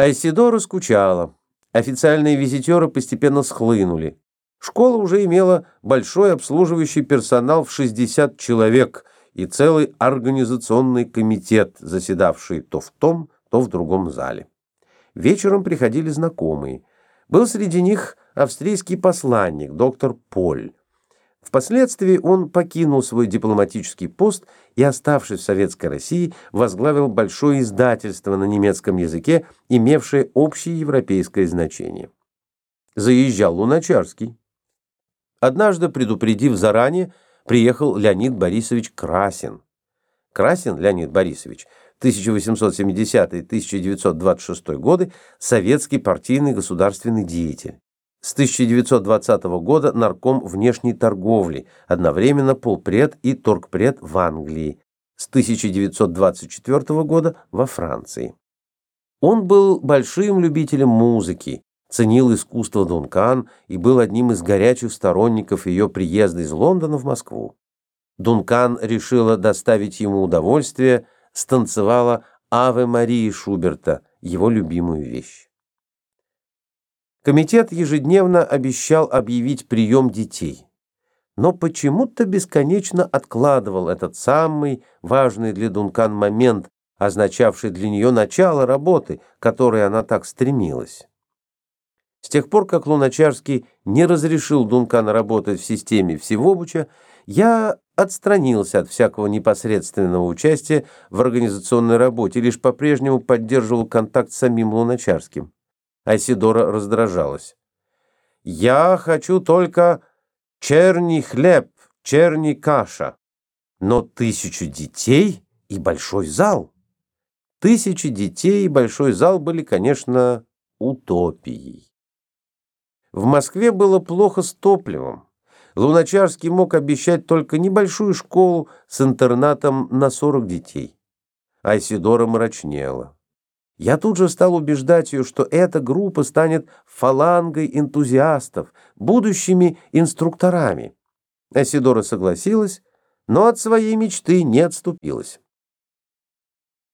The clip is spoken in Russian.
Айсидора скучала. Официальные визитеры постепенно схлынули. Школа уже имела большой обслуживающий персонал в 60 человек и целый организационный комитет, заседавший то в том, то в другом зале. Вечером приходили знакомые. Был среди них австрийский посланник, доктор Поль. Впоследствии он покинул свой дипломатический пост и, оставшись в Советской России, возглавил большое издательство на немецком языке, имевшее общее европейское значение. Заезжал Луначарский. Однажды, предупредив заранее, приехал Леонид Борисович Красин. Красин Леонид Борисович 1870-1926 годы советский партийный государственный деятель. С 1920 года нарком внешней торговли, одновременно полпред и торгпред в Англии, с 1924 года во Франции. Он был большим любителем музыки, ценил искусство Дункан и был одним из горячих сторонников ее приезда из Лондона в Москву. Дункан решила доставить ему удовольствие, станцевала «Аве Марии» Шуберта, его любимую вещь. Комитет ежедневно обещал объявить прием детей, но почему-то бесконечно откладывал этот самый важный для Дункан момент, означавший для нее начало работы, которой она так стремилась. С тех пор, как Луначарский не разрешил Дункан работать в системе Всевобуча, я отстранился от всякого непосредственного участия в организационной работе, лишь по-прежнему поддерживал контакт с самим Луначарским. Айсидора раздражалась. «Я хочу только черный хлеб, черный каша, но тысячу детей и большой зал». Тысячи детей и большой зал были, конечно, утопией. В Москве было плохо с топливом. Луначарский мог обещать только небольшую школу с интернатом на 40 детей. Айсидора мрачнела. Я тут же стал убеждать ее, что эта группа станет фалангой энтузиастов, будущими инструкторами. Асидора согласилась, но от своей мечты не отступилась.